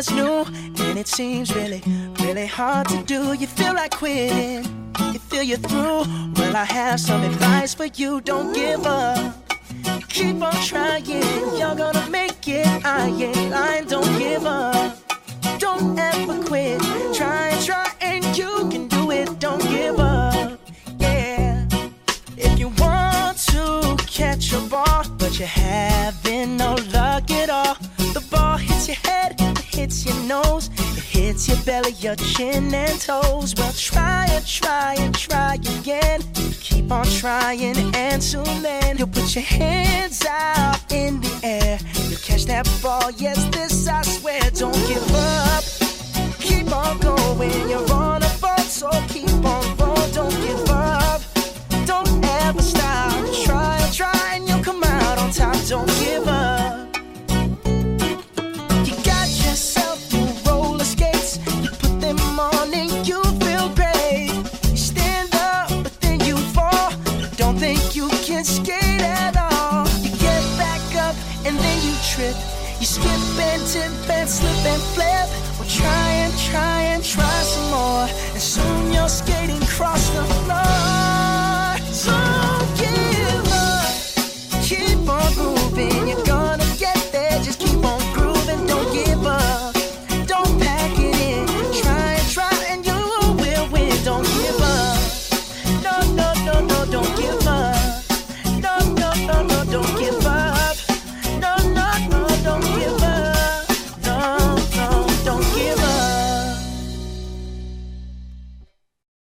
as new, and it seems really, really hard to do. You feel like quitting, you feel you're through. Well, I have some advice for you. Don't give up. Keep on trying, you're gonna make it. I ain't lying, don't give up. Don't ever quit. Try and try, and you can do it. Don't give up. Yeah. If you want to catch a ball, but you're having no luck at all, your belly, your chin and toes. Well, try and try and try again. Keep on trying, and soon then you'll put your hands out in the air. You'll catch that ball, yes, this I swear. Don't give up. Keep on going, trip. You skip and tip and slip and flip. Well, try and try and try some more. And soon you're skating